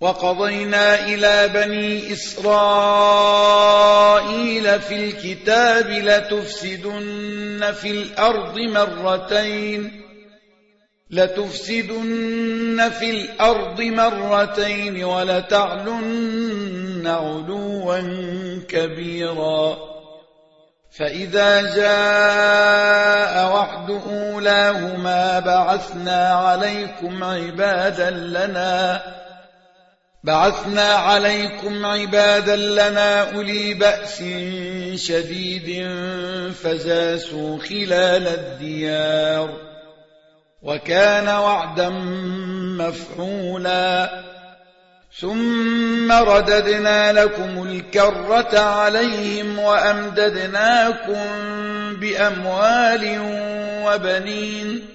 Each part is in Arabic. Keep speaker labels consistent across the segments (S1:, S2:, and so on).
S1: وقضينا إلى بني إسرائيل في الكتاب لتفسدن في الأرض مرتين لتفسدن في الأرض مرتين ولتعلن علوا كبيرا. فإذا جاء وعد أولاهما بعثنا عليكم عبادا لنا بعثنا عليكم عبادا لنا أولي بأس شديد فزاسوا خلال الديار وكان وعدا مفعولا ثم رددنا لكم الكرة عليهم وأمددناكم بأموال وبنين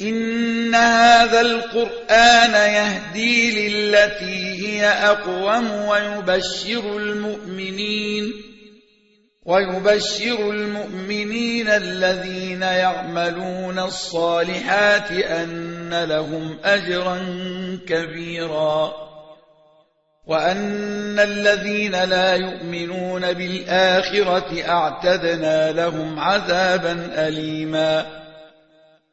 S1: إن هذا القرآن يهدي للتي هي أقوم ويبشر المؤمنين ويبشر المؤمنين الذين يعملون الصالحات أن لهم أجرا كبيرا وأن الذين لا يؤمنون بالآخرة أعتدنا لهم عذابا أليماً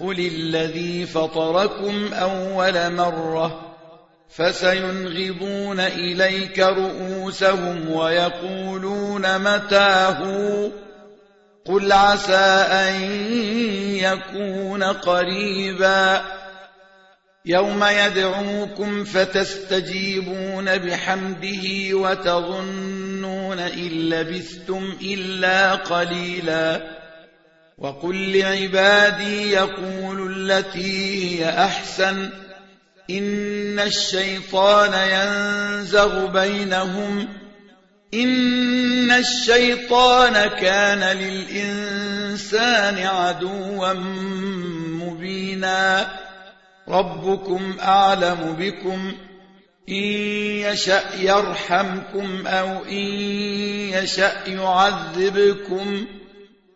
S1: قل الذي فطركم أول مرة فسينغضون إليك رؤوسهم ويقولون متاه قل عسى أن يكون قريبا يوم يدعوكم فتستجيبون بحمده وتظنون إن لبثتم إلا قليلا وقل لعبادي يقول التي هي أحسن. إن الشيطان ينزغ بينهم. إن الشيطان كان للإنسان عدوا مبينا. ربكم أعلم بكم. إن يشأ يرحمكم أو إن يشأ يعذبكم.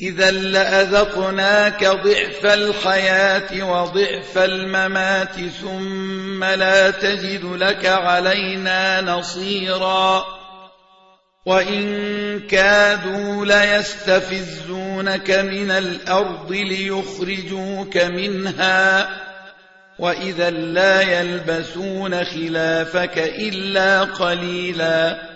S1: إذا لأذقناك ضعف الحياة وضعف الممات ثم لا تجد لك علينا نصيرا وإن كادوا ليستفزونك من الأرض ليخرجوك منها وإذا لا يلبسون خلافك إلا قليلاً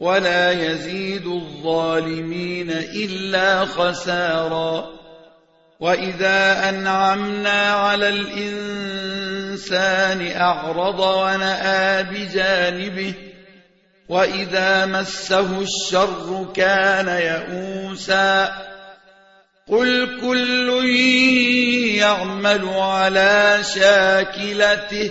S1: ولا يزيد الظالمين إلا خسارا. وإذا أنعمنا على الإنسان أعرض ونأى بجانبه وإذا مسه الشر كان يئوسا. قل كل يعمل على شاكلته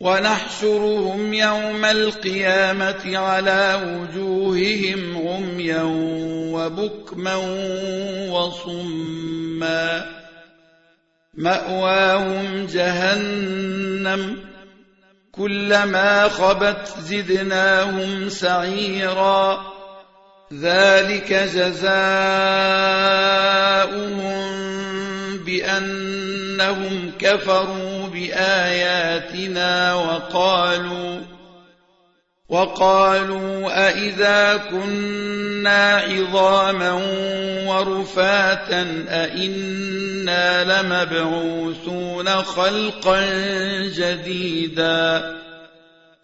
S1: ونحشرهم يوم القيامة على وجوههم عميا وبكما وصما. مأواهم جهنم. كلما خبت زدناهم سعيرا. ذلك جزاؤهم بأنهم كفروا بآياتنا وقالوا وقالوا أئذا كنا عظاما ورفاتا أئنا لمبعوثون خلقا جديدا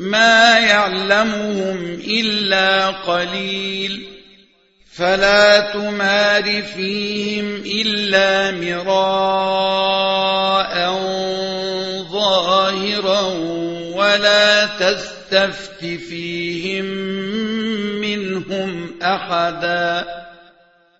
S1: ما يعلمهم إلا قليل. فلا تمار فيهم إلا مراء ظاهرا ولا تستفت فيهم منهم أحدا.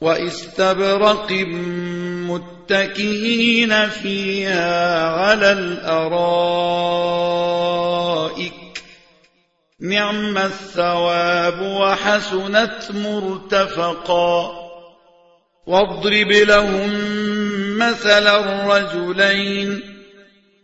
S1: وإستبرق متكئين فيها على الأرائك. نعم الثواب وحسنت مرتفقا. واضرب لهم مثل الرجلين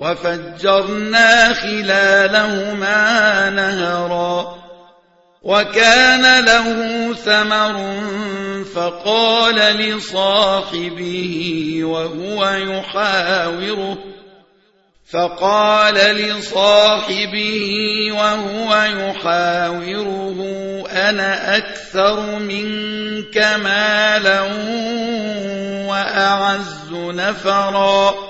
S1: وفجرنا خلالهما نهرا وكان له ثمر فقال لصاحبه وهو يحاوره فقال لصاحبه وهو يحاوره أنا أكثر منك مالا وأعز نفرا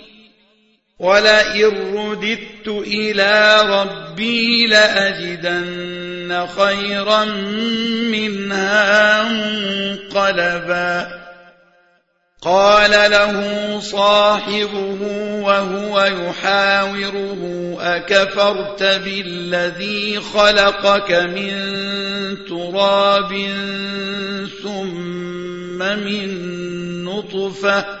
S1: ولئن رددت إلى ربي لأجدن خيرا منها منقلبا قال له صاحبه وهو يحاوره أكفرت بالذي خلقك من تراب ثم من نطفة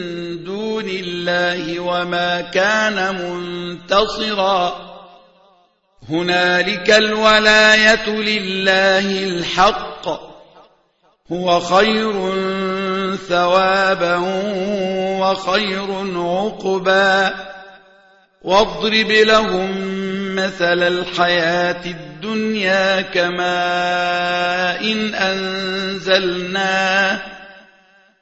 S1: الله وما كان منتصرا. هنالك الولاية لله الحق. هو خير ثوابا وخير عقبا. واضرب لهم مثل الحياة الدنيا كماء إن أنزلناه.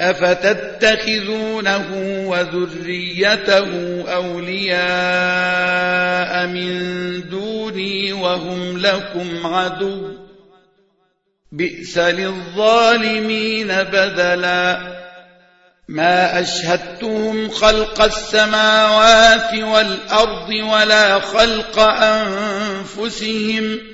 S1: أفتتخذونه وذريته أولياء من دوني وهم لكم عدو بئس للظالمين بدلا ما أشهدتهم خلق السماوات والأرض ولا خلق أنفسهم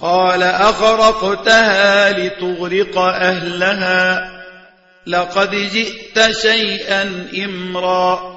S1: قال أخرقتها لتغرق أهلها لقد جئت شيئا إمرا